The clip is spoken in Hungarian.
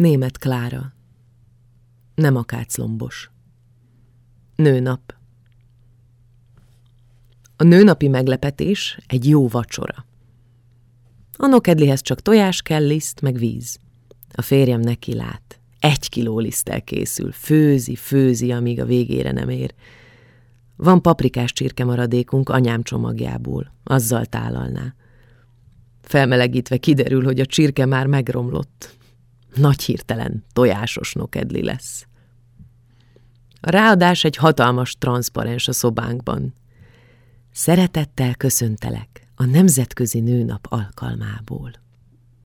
Német Klára Nem akáclombos Nőnap A nőnapi meglepetés egy jó vacsora. A nokedlihez csak tojás kell, liszt, meg víz. A férjem neki lát. Egy kiló liszttel készül, főzi, főzi, amíg a végére nem ér. Van paprikás csirke maradékunk anyám csomagjából, azzal tálalná. Felmelegítve kiderül, hogy a csirke már megromlott. Nagy hirtelen tojásos nokedli lesz. A ráadás egy hatalmas transzparens a szobánkban. Szeretettel köszöntelek a Nemzetközi Nőnap alkalmából.